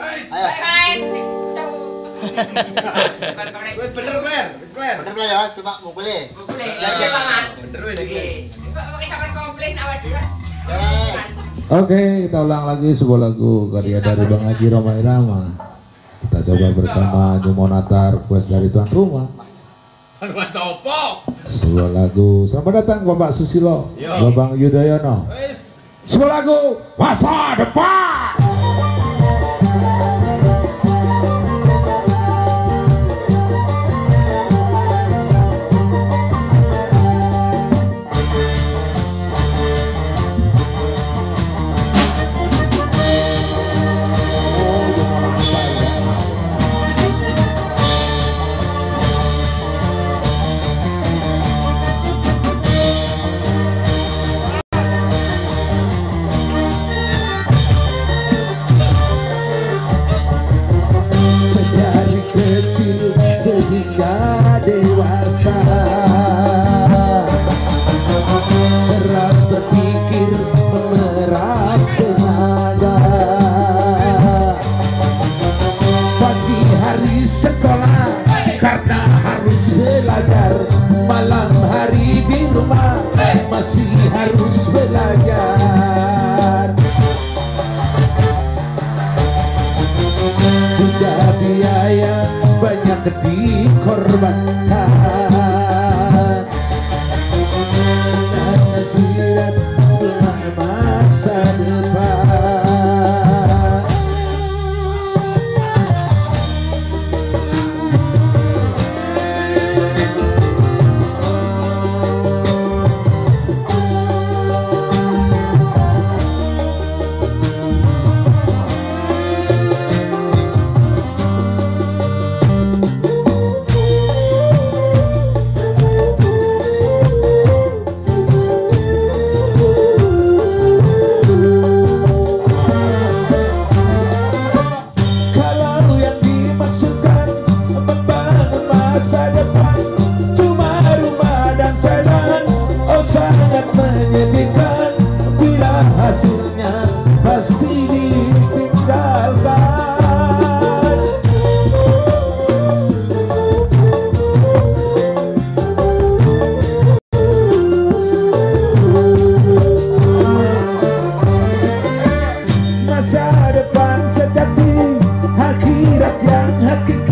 Andre. Wes bener. Wes bener. Bener bener ya, cuma mukulin. Bener wes iki. Oke, kita ulang lagi sebuah lagu karya dari Bang Haji Roma Irama. Kita coba bersama Nyumonata request dari tuan rumah. Aduh, sopo? Sebuah lagu. Selamat datang Bapak Susilo, Yo. Babang Yudhoyono. Sebuah lagu masa depan. Dikorbankan tindakan hakikat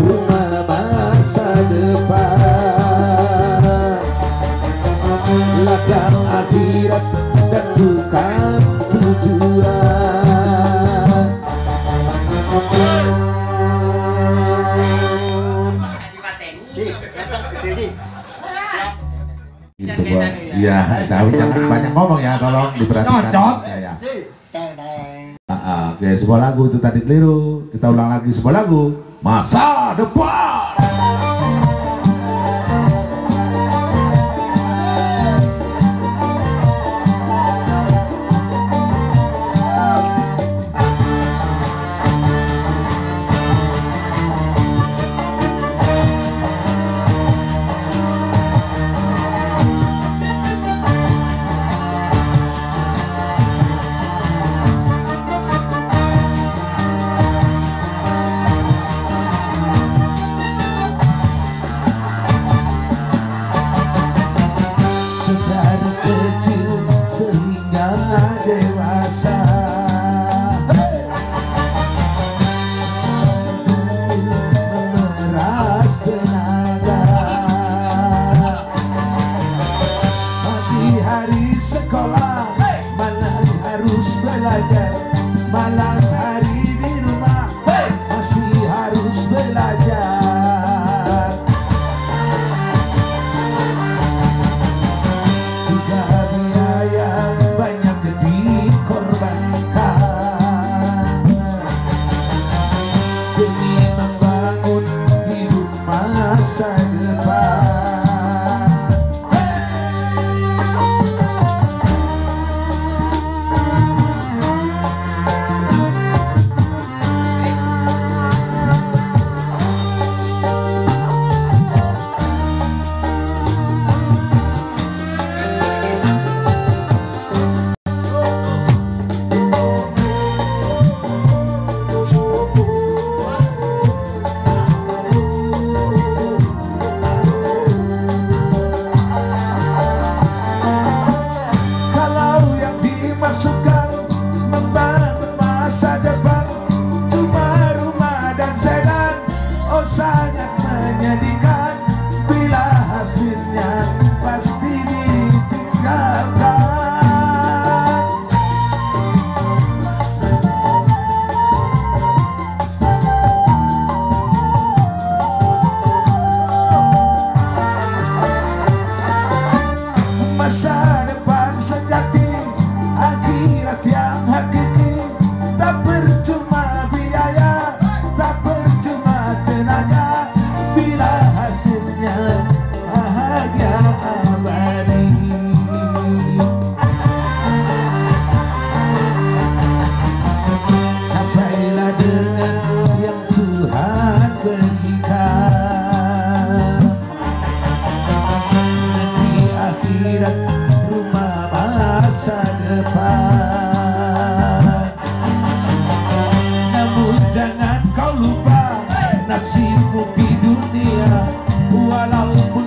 rumah masa depan. Lagam akhirat dan tujuan. Iya, sebuah ya tahu jangan banyak ngomong ya tolong diperhatikan. Cocok. Ya, ya. Uh, sebuah lagu itu tadi keliru. Kita ulang lagi sebuah lagu masa depan. do I nasibmu di dunia walaupun